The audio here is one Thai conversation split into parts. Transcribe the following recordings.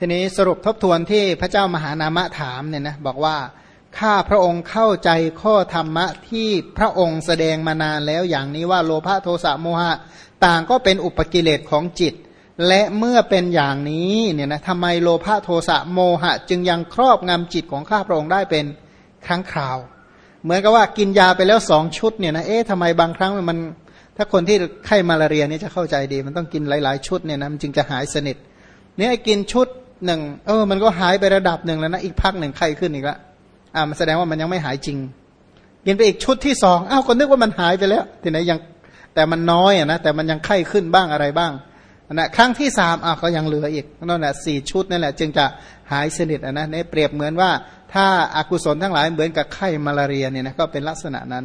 ทีนี้สรุปทบทวนที่พระเจ้ามหานามะถามเนี่ยนะบอกว่าข้าพระองค์เข้าใจข้อธรรมะที่พระองค์แสดงมานานแล้วอย่างนี้ว่าโลภะโทสะโมหะ ต่างก็เป็นอุปกิเลสของจิต และเมื่อเป็นอย่างนี้เนี่ยนะทำไมโลภะโทสะโมหะ จึงยังครอบงำจิตของข้าพระองค์ได้เป็นครั้งคราว เหมือนกับว่ากินยาไปแล้วสองชุดเนี่ยนะเอ๊ะทำไมบางครั้งมัน ถ้าคนที่ไข้มาลาเรียนี่จะเข้าใจดี มันต้องกินหลาย ๆ ชุดเนี่ยนะมันจึงจะหายสนิทเนี่ยกินชุด หนึ่งเออ มันก็หายไประดับหนึ่งแล้วนะอีกพักหนึ่งไข้ขึ้นอีกละอ่ามันแสดงว่ามันยังไม่หายจริงกินไปอีกชุดที่สองอ้าวก็นึกว่ามันหายไปแล้วทีไหนยังแต่มันน้อยอะนะแต่มันยังไข้ขึ้นบ้างอะไรบ้างนะครั้งที่สามอะก็ยังเหลืออีกนั่นแหละสี่ชุดนั่นแหละจึงจะหายสนิทอะนะเนี่ยเปรียบเหมือนว่า ถ้าอากุศลทั้งหลายเหมือนกับไข้มาลาเรียเนี่ยนะก็เป็นลักษณะนั้น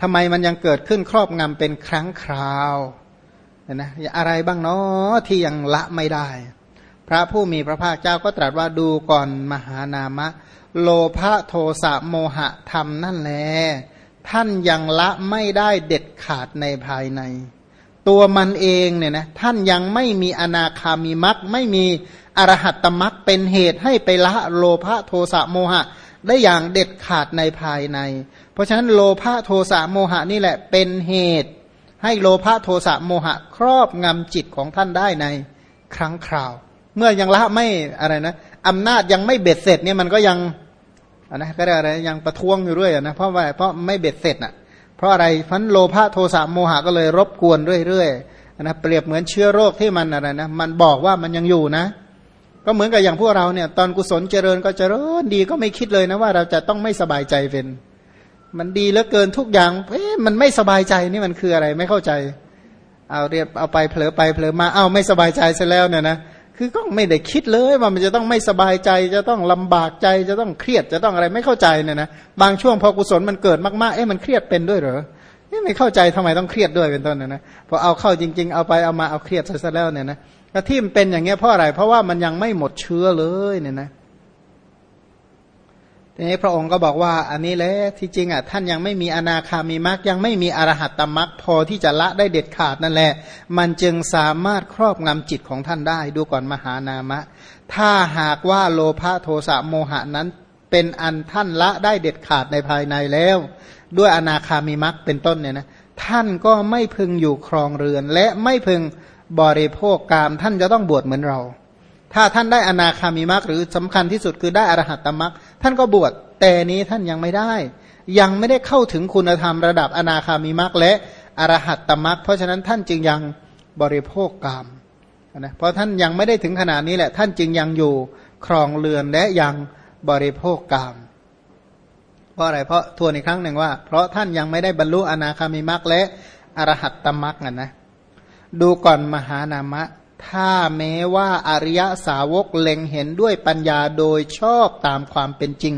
ทำไมมันยังเกิดขึ้นครอบงำเป็นครั้งคราวนะอะไรบ้างเนาะที่ยังละไม่ได้ พระผู้มีพระภาคเจ้าก็ตรัสว่าดูก่อนมหานามะ โลภะโทสะโมหะธรรมนั่นแหละท่านยังละไม่ได้เด็ดขาดในภายใน ตัวมันเองเนี่ยนะท่านยังไม่มีอนาคามีมักไม่มีอรหัตตมักเป็นเหตุให้ไปละโลภะโทสะโมหะ ได้อย่างเด็ดขาดในภายใน เพราะฉะนั้นโลภะโทสะโมหะนี่แหละเป็นเหตุ ให้โลภะโทสะโมหะ ครอบงำจิตของท่านได้ในครั้งคราว เมื่อยังละไม่อะไรนะอำนาจยังไม่เบ็ดเสร็จเนี่ยมันก็ยังนะก็ได้อะไรยังประท้วงอยู่เรื่อยนะเพราะว่าเพราะไม่เบ็ดเสร็จอะ เพราะอะไรพันโลภะโทสะโมหะก็เลยรบกวนเรื่อยๆนะเปรียบเหมือนเชื้อโรคที่มันอะไรนะมันบอกว่ามันยังอยู่นะ ก็เหมือนกับอย่างพวกเราเนี่ย ตอนกุศลเจริญก็เจริญดีก็ไม่คิดเลยนะว่าเราจะต้องไม่สบายใจเป็น มันดีเหลือเกินทุกอย่างเอ๊ะมันไม่สบายใจนี่มันคืออะไรไม่เข้าใจ เอาเรียบเอาไปเผลอไปเผลอมาเอาไม่สบายใจซะแล้วเนี่ยนะ คือก็ไม่ได้คิดเลยว่ามันจะต้องไม่สบายใจ จะต้องลำบากใจจะต้องเครียดจะต้องอะไรไม่เข้าใจเนี่ยนะบางช่วงพอกุศลมันเกิดมากๆเอ๊ะมันเครียดเป็นด้วยเหรอไม่เข้าใจทำไมต้องเครียดด้วยเป็นต้นนะนะพอเอาเข้าจริง ๆ เอาไปเอามาเอาเครียดซะแล้วเนี่ยนะที่มันเป็นอย่างเงี้ยเพราะอะไรเพราะว่ามันยังไม่หมดเชื้อเลยเนี่ยนะเนี้พระองค์ก็บอกว่าอันนี้แหละที่จริงอะท่านยังไม่มีอนาคามีมรรคยังไม่มีอรหัตตมรรคพอที่จะละได้เด็ดขาดนั่นแหละ มันจึงสามารถครอบงำจิตของท่านได้ดูก่อนมหานามะ ถ้าหากว่าโลภะโทสะโมหะนั้นเป็นอันท่านละได้เด็ดขาดในภายในแล้ว ด้วยอนาคามีมรรคเป็นต้นเนี่ยนะท่านก็ไม่พึงอยู่ครองเรือน และไม่พึงบริโภคกามท่านจะต้องบวชเหมือนเรา ถ้าท่านได้อนาคามีมรรคหรือสำคัญที่สุดคือได้อรหัตตมรรค ท่านก็บวชแต่นี้ท่านยังไม่ได้ ยังไม่ได้เข้าถึงคุณธรรมระดับอนาคามีมรรคและอรหัตตมรรคเพราะฉะนั้นท่านจึงยังบริโภคกรรมนะเพราะท่านยังไม่ได้ถึงขนาดนี้แหละ ท่านจึงยังอยู่ครองเรือนและยังบริโภคกรรมเพราะอะไรเพราะทวนอีกครั้งหนึ่งว่า เพราะท่านยังไม่ได้บรรลุอนาคามีมรรคและอรหัตตมรรคนะดูก่อนมหานามะ ถ้าแม้ว่าอริยสาวกเล็งเห็นด้วยปัญญาโดยชอบตามความเป็นจริง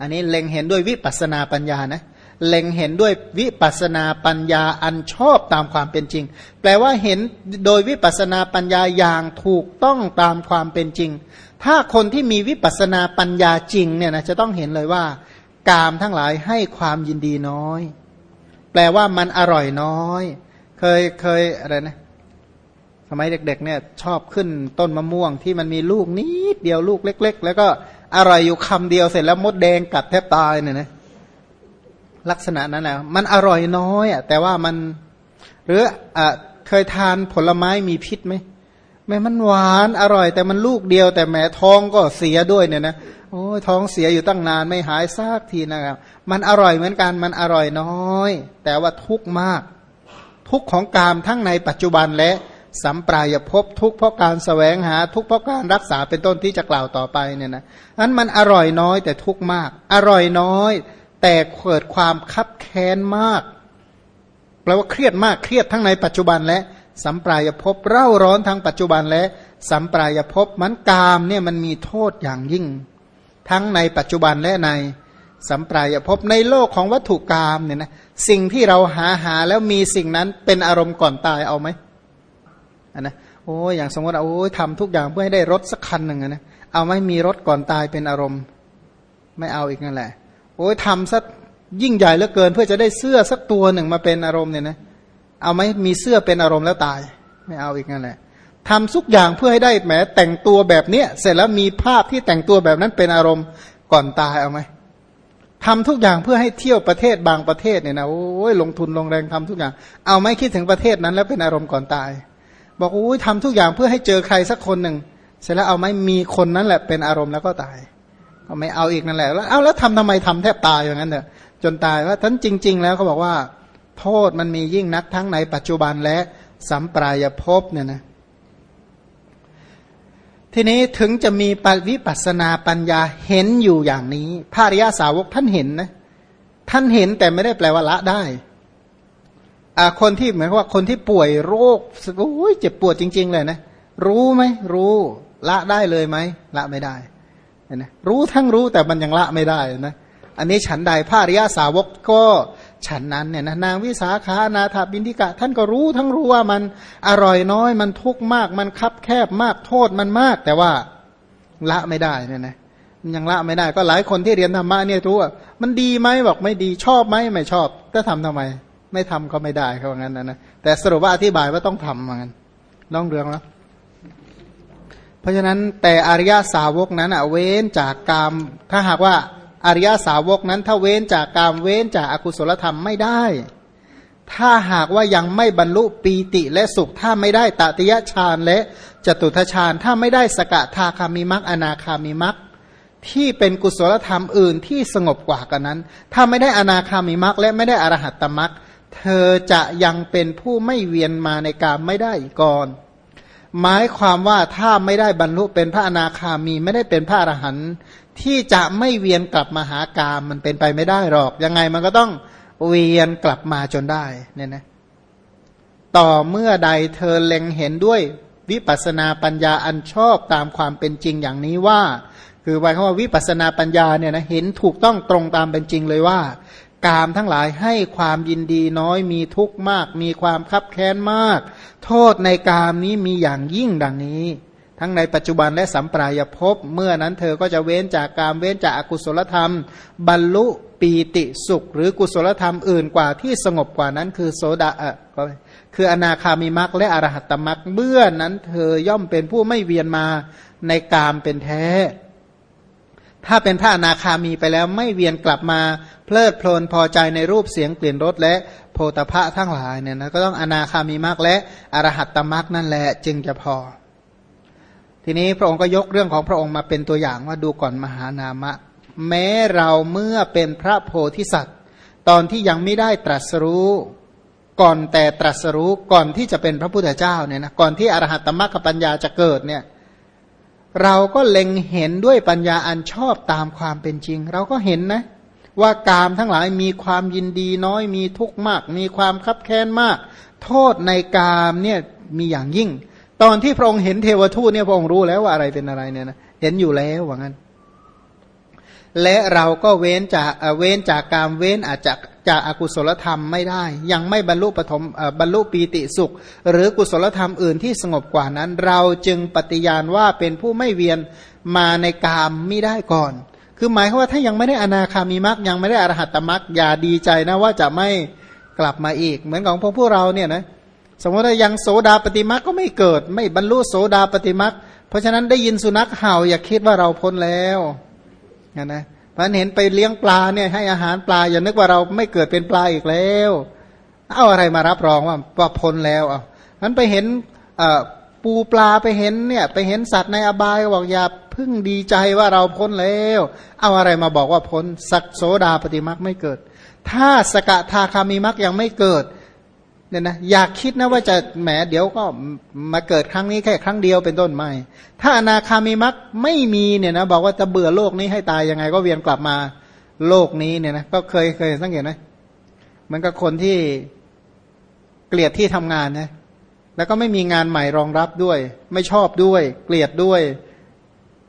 อันนี้เล็งเห็นด้วยวิปัสนาปัญญานะ เล็งเห็นด้วยวิปัสนาปัญญาอันชอบตามความเป็นจริง แปลว่าเห็นโดยวิปัสนาปัญญาอย่างถูกต้องตามความเป็นจริง ถ้าคนที่มีวิปัสนาปัญญาจริงเนี่ยนะจะต้องเห็นเลยว่า กามทั้งหลายให้ความยินดีน้อย แปลว่ามันอร่อยน้อย เคยเคยอะไรนะ สมัยเด็กๆเนี่ยชอบขึ้นต้นมะม่วงที่มันมีลูกนิดเดียวลูกเล็ก ๆ แล้วก็อร่อยอยู่คำเดียวเสร็จแล้วมดแดงกัดแทบตายเนี่ยนะลักษณะนั้นแหละมันอร่อยน้อยอะแต่ว่ามันหรืออ่เคยทานผลไม้มีพิษไหมแม้มันหวานอร่อย แต่มันลูกเดียว แต่แม้ท้องก็เสียด้วยเนี่ยนะโอ้ยท้องเสียอยู่ตั้งนานไม่หายซากทีนะครับ มันอร่อยเหมือนกันมันอร่อยน้อย แต่ว่าทุกข์มาก ทุกข์ของกามทั้งในปัจจุบันและ สัมปรายภพทุกเพราะการสแสวงหาทุกเพราะการรักษาเป็นต้นที่จะกล่าวต่อไปเนี่ยนะนั้นมันอร่อยน้อยแต่ทุกมาก อร่อยน้อย แต่เกิดความคับแค้นมากแปลว่าเครียดมากเครียดทั้งในปัจจุบันและสัมปรายภพเร่าร้อนทั้งปัจจุบันและสัมปรายภพมันกามเนี่ยมันมีโทษอย่างยิ่ง ทั้งในปัจจุบันและในสัมปรายภพในโลกของวัตถุกรรมเนี่ยนะสิ่งที่เราหาหาแล้วมีสิ่งนั้นเป็นอารมณ์ก่อนตายเอาไหม นะโอ้ยอย่างสมมติโอ้ยทำทุกอย่างเพื่อให้ได้รถสักคันหนึ่งนะเอาไม่มีรถก่อนตายเป็นอารมณ์ ไม่เอาอีกนั่นแหละ โอ้ยทำสักยิ่งใหญ่เหลือเกิน เพื่อจะได้เสื้อสักตัวหนึ่งมาเป็นอารมณ์เนี่ยนะเอาไม่มีเสื้อเป็นอารมณ์แล้วตาย ไม่เอาอีกนั่นแหละทำทุกอย่างเพื่อให้ได้แหมแต่งตัวแบบเนี้ยเสร็จแล้วมีภาพที่แต่งตัวแบบนั้นเป็นอารมณ์ก่อนตายเอาไหมทำทุกอย่างเพื่อให้เที่ยวประเทศบางประเทศเนี่ยนะโอ้ยลงทุนลงแรงทำทุกอย่าง เอาไม่คิดถึงประเทศนั้นแล้วเป็นอารมณ์ก่อนตาย บอกโอ้ยทำทุกอย่างเพื่อให้เจอใครสักคนหนึ่งเสร็จแล้วเอาไม่มีคนนั้นแหละเป็นอารมณ์แล้วก็ตาย ก็ไม่เอาอีกนั่นแหละแล้วเอาแล้วทำทำไมทำแทบตายอย่างนั้นเถอะจนตายว่าท่านจริง ๆ แล้วเขาบอกว่า โทษมันมียิ่งนักทั้งในปัจจุบันและสัมปรายภพเนี่ยนะทีนี้ถึงจะมีปวิปัสนาปัญญาเห็นอยู่อย่างนี้พระริยาสาวกท่านเห็นนะท่านเห็นแต่ไม่ได้แปลว่าละได้ คนที่เหมือนว่าคนที่ป่วยโรคโอ้ยเจ็บปวดจริง ๆ เลยนะ รู้ไหมรู้ละได้เลยไหมละไม่ได้นะรู้ทั้งรู้แต่มันยังละไม่ได้นะอันนี้ฉันใดพระริยาสาวกก็ฉันนั้นเนี่ยนะนางวิสาขานาถบินทิกะ ท่านก็รู้ทั้งรู้ว่ามันอร่อยน้อย มันทุกข์มาก มันคับแคบมากโทษมันมาก แต่ว่าละไม่ได้เนี่ยนะยังละไม่ได้ก็หลายคนที่เรียนธรรมะเนี่ยรู้ว่ามันดีไหมบอกไม่ดีชอบไหมไม่ชอบจะทำทำไม ไม่ทำก็ไม่ได้เขาว่างั้นนะนะแต่สรุปว่าอธิบายว่าต้องทำเหมือนกันน้องเรืองแล้วเพราะฉะนั้นแต่อริยาสาวกนั้นเว้นจากกรรมถ้าหากว่าอริยสาวกนั้น ถ้าเว้นจากกามเว้นจากอากุศลธรรมไม่ได้ ถ้าหากว่ายังไม่บรรลุปีติและสุขถ้าไม่ได้ตติยฌานและจตุทฌานถ้าไม่ได้สกทาคามิมักอนาคามิมักที่เป็นกุศลธรรมอื่นที่สงบกว่ากันนั้น ถ้าไม่ได้อนาคามิมักและไม่ได้อรหัตตมัก เธอจะยังเป็นผู้ไม่เวียนมาในกามไม่ได้ก่อน หมายความว่าถ้าไม่ได้บรรลุเป็นพระอนาคามีไม่ได้เป็นพระอรหันต์ที่จะไม่เวียนกลับมาหากามมันเป็นไปไม่ได้หรอก ยังไงมันก็ต้องเวียนกลับมาจนได้เนี่ยนะต่อเมื่อใดเธอเล็งเห็นด้วยวิปัสนาปัญญาอันชอบตามความเป็นจริงอย่างนี้ว่า คือหมายความว่าวิปัสนาปัญญาเนี่ยนะเห็นถูกต้องตรงตามเป็นจริงเลยว่า กามทั้งหลายให้ความยินดีน้อยมีทุกข์มาก มีความคับแค้นมาก โทษในกามนี้มีอย่างยิ่งดังนี้ ทั้งในปัจจุบันและสัมปรายภพเมื่อนั้นเธอก็จะเว้นจากการเว้นจากอากุศลธรรม บรรลุปีติสุข หรือกุศลธรรมอื่นกว่าที่สงบกว่านั้นคือโสดาเออคืออนาคามิมักและอรหัตตมักเมื่อนั้นเธอย่อมเป็นผู้ไม่เวียนมาในกามเป็นแท้ ถ้าเป็นพระอนาคามีไปแล้วไม่เวียนกลับมา เพลิดเพลินพอใจในรูปเสียงเปลี่ยนรสและโพธพะทั้งหลายเนี่ยนะก็ต้องอนาคามีมักและอรหัตตมักนั่นแหละจึงจะพอ ทีนี้พระองค์ก็ยกเรื่องของพระองค์มาเป็นตัวอย่างว่าดูก่อนมหานามะ แม้เราเมื่อเป็นพระโพธิสัตว์ ตอนที่ยังไม่ได้ตรัสรู้ก่อนแต่ตรัสรู้ก่อนที่จะเป็นพระพุทธเจ้าเนี่ยนะก่อนที่อรหัตตมรรคปัญญาจะเกิดเนี่ย เราก็เล็งเห็นด้วยปัญญาอันชอบตามความเป็นจริง เราก็เห็นนะ ว่ากามทั้งหลายมีความยินดีน้อยมีทุกข์มาก มีความคับแค้นมาก โทษในกามเนี่ยมีอย่างยิ่ง ตอนที่พระองค์เห็นเทวทูตเนี่ยพระองค์รู้แล้วว่าอะไรเป็นอะไรเนี่ยนะเห็นอยู่แล้วว่างั้น และเราก็เว้นจากเว้นจากการเว้นอาจจะ จากอากุศลธรรมไม่ได้ ยังไม่บรรลุปฐมบรรลุปีติสุข หรือกุศลธรรมอื่นที่สงบกว่านั้น เราจึงปฏิญาณว่าเป็นผู้ไม่เวียนมาในกามไม่ได้ก่อน คือหมายความว่าถ้ายังไม่ได้อนาคามีมรรคยังไม่ได้อรหัตตมรรคอย่าดีใจนะว่าจะไม่กลับมาอีก เหมือนของพวกพวกเราเนี่ยนะสมมติว่ายังโสดาปฏิมาก็ไม่เกิด ไม่บรรลุโสดาปฏิมาเพราะฉะนั้นได้ยินสุนัขเห่าอย่าคิดว่าเราพ้นแล้วนะนะ พระเห็นไปเลี้ยงปลาเนี่ยให้อาหารปลาอย่านึกว่าเราไม่เกิดเป็นปลาอีกแล้ว เอาอะไรมารับรองว่าว่าพ้นแล้วอะนั้นไปเห็นปูปลาไปเห็นเนี่ยไปเห็นสัตว์ในอบายบอกอย่าพึ่งดีใจว่าเราพ้นแล้ว เอาอะไรมาบอกว่าพ้นสักโสดาปฏิมาไม่เกิด ถ้าสกทาคามีมักยังไม่เกิด เนี่ยนะอยากคิดนะว่าจะแหมเดี๋ยวก็มาเกิดครั้งนี้แค่ครั้งเดียวเป็นต้นไม่ ถ้าอนาคามีมักไม่มีเนี่ยนะบอกว่าจะเบื่อโลกนี้ให้ตายยังไงก็เวียนกลับมาโลกนี้เนี่ยนะก็เคยเคยสังเกตไหมมันก็คนที่เกลียดที่ทำงานนะแล้วก็ไม่มีงานใหม่รองรับด้วย ไม่ชอบด้วย เกลียดด้วย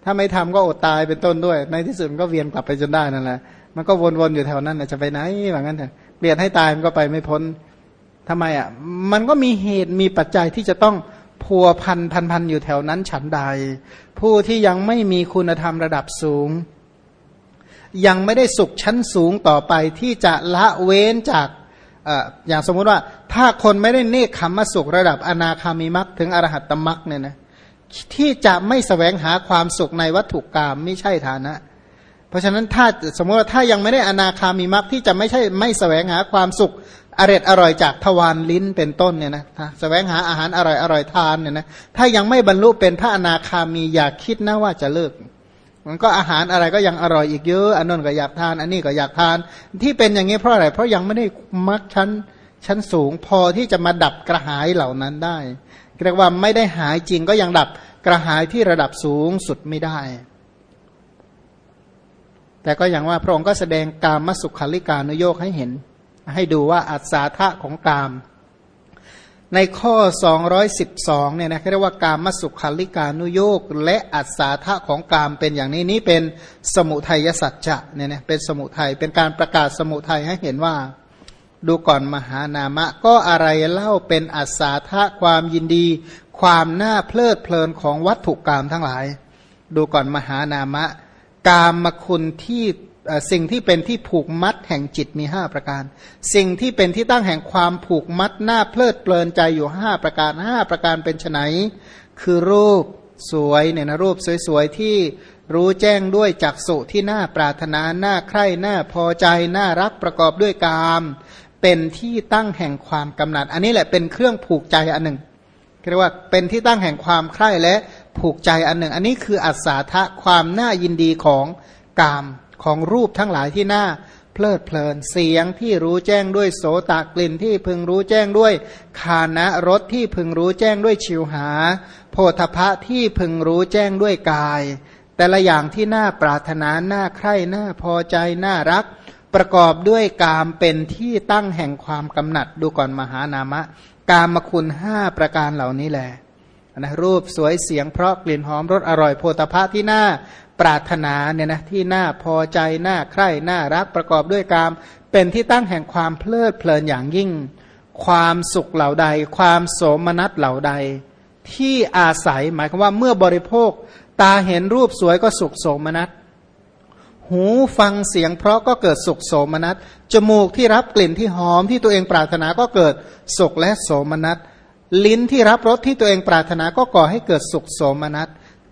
ถ้าไม่ทำก็อดตายเป็นต้นด้วย ในที่สุดก็เวียนกลับไปจนได้นั่นแหละมันก็วนๆอยู่แถวนั้นนะจะไปไหนแบบนั้นเถอะเกลียดให้ตายมันก็ไปไม่พ้น ทำไมอะมันก็มีเหตุมีปัจจัยที่จะต้องพัวพันพันพันอยู่แถวนั้นฉันใด ผู้ที่ยังไม่มีคุณธรรมระดับสูง ยังไม่ได้สุขชั้นสูงต่อไปที่จะละเว้นจากอย่างสมมุติว่าถ้าคนไม่ได้เนคขมสุขระดับอนาคามิมักถึงอรหัตตมักเนี่ยนะที่จะไม่สแสวงหาความสุขในวัตถุกรรมไม่ใช่ฐานะ เพราะฉะนั้นถ้าสมมติว่าถ้ายังไม่ได้อนาคามิมักที่จะไม่ใช่ไม่สแสวงหาความสุข อร่อยอร่อยจากทวารลิ้นเป็นต้นเนี่ยนะแสวงหาอาหารอร่อยอร่อยทานเนี่ยนะถ้ายังไม่บรรลุเป็นพระอนาคามีอยากคิดนะว่าจะเลิก มันก็อาหารอะไรก็ยังอร่อยอีกเยอะอันนั้นก็อยากทาน อันนี้ก็อยากทาน ที่เป็นอย่างนี้เพราะอะไร เพราะยังไม่ได้มักชั้นชั้นสูงพอที่จะมาดับกระหายเหล่านั้นได้เรียกว่าไม่ได้หายจริงก็ยังดับกระหายที่ระดับสูงสุดไม่ได้ แต่ก็อย่างว่าพระองค์ก็แสดงการมสุขาริการุโยกให้เห็น ให้ดูว่าอัศาธะของกาม ในข้อ 212เนี่ยนะเรียกว่ากามมสุขาลิกานุโยกและอัศาธะของกามเป็นอย่างนี้นี้เป็นสมุทัยสัจจะเนี่ยนะเป็นสมุทัยเป็นการประกาศสมุทัยให้เห็นว่าดูก่อนมหานามะ ก็อะไรเล่าเป็นอัศาธะความยินดี ความน่าเพลิดเพลินของวัตถุกรรมทั้งหลาย ดูก่อนมหานามะ กามมคุณที่ สิ่งที่เป็นที่ผูกมัดแห่งจิตมีห้าประการ สิ่งที่เป็นที่ตั้งแห่งความผูกมัดหน้าเพลิดเพลินใจอยู่ห้าประการห้าประการเป็นไนคือรูปสวยเนี่ยนะรูปสวยๆที่รู้แจ้งด้วยจักสุที่น่าปรารถนาหน้าใคร่หน้าพอใจน่ารักประกอบด้วยกาม เป็นที่ตั้งแห่งความกำหนัด อันนี้แหละเป็นเครื่องผูกใจอันหนึ่งเรียกว่าเป็นที่ตั้งแห่งความใคร่และผูกใจอันหนึ่ง อันนี้คืออัศทะความน่ายินดีของกาม ของรูปทั้งหลายที่น่าเพลิดเพลินเสียงที่รู้แจ้งด้วยโสตกลิ่นที่พึงรู้แจ้งด้วยคานะรสที่พึงรู้แจ้งด้วยชิวหา โพธพะที่พึงรู้แจ้งด้วยกาย แต่ละอย่างที่น่าปรารถนาน่าใคร่น่าพอใจน่ารัก ประกอบด้วยกามเป็นที่ตั้งแห่งความกำหนัดดูก่อนมหานามะ กามคุณห้าประการเหล่านี้แหละนะรูปสวยเสียงเพราะกลิ่นหอมรสอร่อยโพธพะที่น่า ปรารถนาเนี่ยนะที่น่าพอใจน่าใคร่น่ารักประกอบด้วยกาม เป็นที่ตั้งแห่งความเพลิดเพลินอย่างยิ่ง ความสุขเหล่าใด ความโสมนัสเหล่าใด ที่อาศัยหมายความว่าเมื่อบริโภค ตาเห็นรูปสวยก็สุขโสมนัสหูฟังเสียงเพราะก็เกิดสุขโสมนัสจมูกที่รับกลิ่นที่หอมที่ตัวเองปรารถนาก็เกิดสุขและโสมนัสลิ้นที่รับรสที่ตัวเองปรารถนาก็ก่อให้เกิดสุขโสมนัส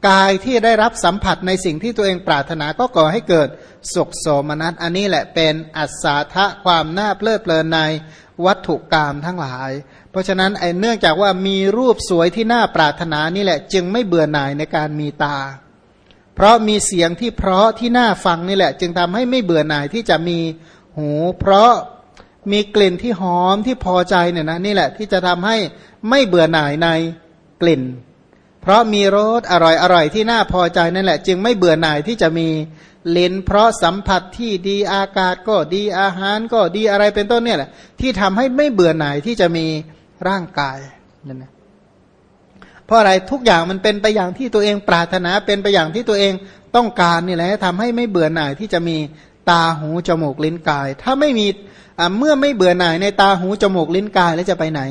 กายที่ได้รับสัมผัสในสิ่งที่ตัวเองปรารถนาก็ก่อให้เกิดสุขโสมนัสอันนี้แหละเป็นอัศทะความน่าเพลิดเพลินในวัตถุกรรมทั้งหลาย เพราะฉะนั้นไอ้เนื่องจากว่ามีรูปสวยที่น่าปรารถนานี่แหละ จึงไม่เบื่อหน่ายในการมีตา เพราะมีเสียงที่เพราะที่น่าฟังนี่แหละ จึงทำให้ไม่เบื่อหน่ายที่จะมีหู เพราะมีกลิ่นที่หอมที่พอใจเนี่ยนะนี่แหละที่จะทำให้ไม่เบื่อหน่ายในกลิ่น เพราะมีรสอร่อยอร่อยที่น่าพอใจนั่นแหละ จึงไม่เบื่อหน่ายที่จะมีลิ้นเพราะสัมผัสที่ดีอากาศก็ดีอาหารก็ดีอะไรเป็นต้นเนี่ยแหละ ที่ทำให้ไม่เบื่อหน่ายที่จะมีร่างกายนั่นนะเพราะอะไรทุกอย่างมันเป็นไปอย่างที่ตัวเองปรารถนาเป็นไปอย่างที่ตัวเองต้องการนี่แหละทำให้ไม่เบื่อหน่ายที่จะมีตาหูจมูกลิ้นกาย ถ้าไม่มีเมื่อไม่เบื่อหน่ายในตาหูจมูกลิ้นกายแล้วจะไปไหน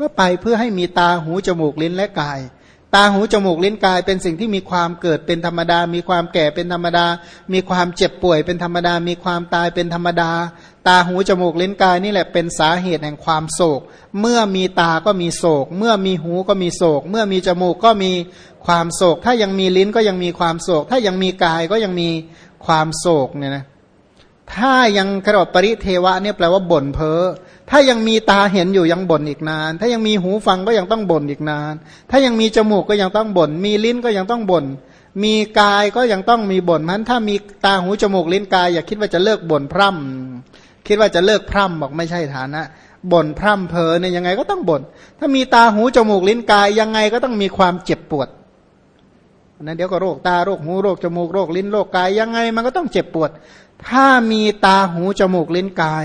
ก็ไปเพื่อให้มีตาหูจมูกลิ้นและกาย ตาหูจมูกลิ้นกายเป็นสิ่งที่มีความเกิดเป็นธรรมดา มีความแก่เป็นธรรมดา มีความเจ็บป่วยเป็นธรรมดา มีความตายเป็นธรรมดา ตาหูจมูกลิ้นกายนี่แหละเป็นสาเหตุแห่งความโศก เมื่อมีตาก็มีโศก เมื่อมีหูก็มีโศก เมื่อมีจมูกก็มีความโศก ถ้ายังมีลิ้นก็ยังมีความโศก ถ้ายังมีกายก็ยังมีความโศกเนี่ยนะถ้ายังกระดปริเทวะเนี่ยแปลว่าบ่นเพ้อ ถ้ายังมีตาเห็นอยู่ยังบ่นอีกนาน ถ้ายังมีหูฟังก็ยังต้องบ่นอีกนาน ถ้ายังมีจมูกก็ยังต้องบ่น มีลิ้นก็ยังต้องบ่น มีกายก็ยังต้องมีบ่นนั้นถ้ามีตาหูจมูกลิ้นกาย อย่าคิดว่าจะเลิกบ่นพร่ำคิดว่าจะเลิกพร่ำบอกไม่ใช่ฐานะบ่นพร่ำเพอเนี่ยยังไงก็ต้องบ่น ถ้ามีตาหูจมูกลิ้นกายยังไงก็ต้องมีความเจ็บปวดนั้นเดี๋ยวก็โรคตาโรคหูโรคจมูกโรคลิ้นโรคกายยังไงมันก็ต้องเจ็บปวด ถ้ามีตาหูจมูกลิ้นกาย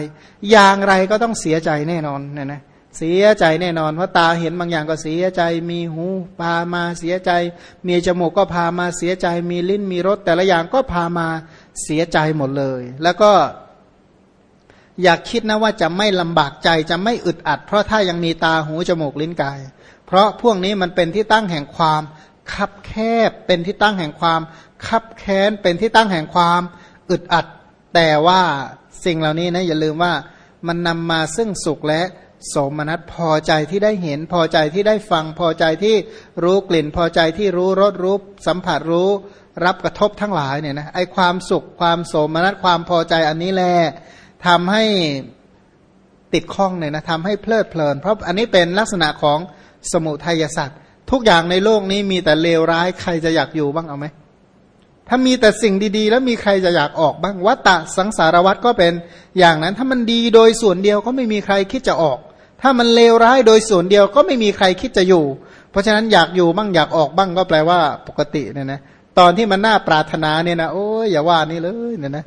อย่างไรก็ต้องเสียใจแน่นอนเนี่ยนะเสียใจแน่นอนเพราะตาเห็นบางอย่างก็เสียใจ มีหูพามาเสียใจ มีจมูกก็พามาเสียใจ มีลิ้นมีรสแต่ละอย่างก็พามาเสียใจหมดเลย แล้วก็ อยากคิดนะว่าจะไม่ลำบากใจจะไม่อึดอัด เพราะถ้ายังมีตาหูจมูกลิ้นกาย เพราะพวกนี้มันเป็นที่ตั้งแห่งความคับแคบเป็นที่ตั้งแห่งความคับแค้นเป็นที่ตั้งแห่งความอึดอัด แต่ว่าสิ่งเหล่านี้นะอย่าลืมว่ามันนำมาซึ่งสุขและโสมนัสพอใจที่ได้เห็นพอใจที่ได้ฟังพอใจที่รู้กลิ่น พอใจที่รู้รสรู้สัมผัสรู้รับกระทบทั้งหลายเนี่ยนะไอความสุขความโสมนัสความพอใจอันนี้แหละทำให้ติดข้องเนี่ยนะทำให้เพลิดเพลิน เพราะอันนี้เป็นลักษณะของสมุทัยสัตว์ทุกอย่างในโลกนี้มีแต่เลวร้ายใครจะอยากอยู่บ้างเอาไหม ถ้ามีแต่สิ่งดีๆ แล้วมีใครจะอยากออกบ้างวัตตะสังสารวัตก็เป็นอย่างนั้น ถ้ามันดีโดยส่วนเดียวก็ไม่มีใครคิดจะออก ถ้ามันเลวร้ายโดยส่วนเดียวก็ไม่มีใครคิดจะอยู่ เพราะฉะนั้นอยากอยู่บ้างอยากออกบ้างก็แปลว่าปกติเนี่ยนะตอนที่มันน่าปรารถนาเนี่ยนะโอ้ยอย่าว่านี่เลยเนี่ยนะ